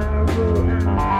sorrow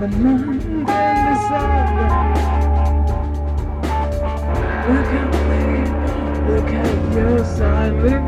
and the sun. Look at me, look at your side.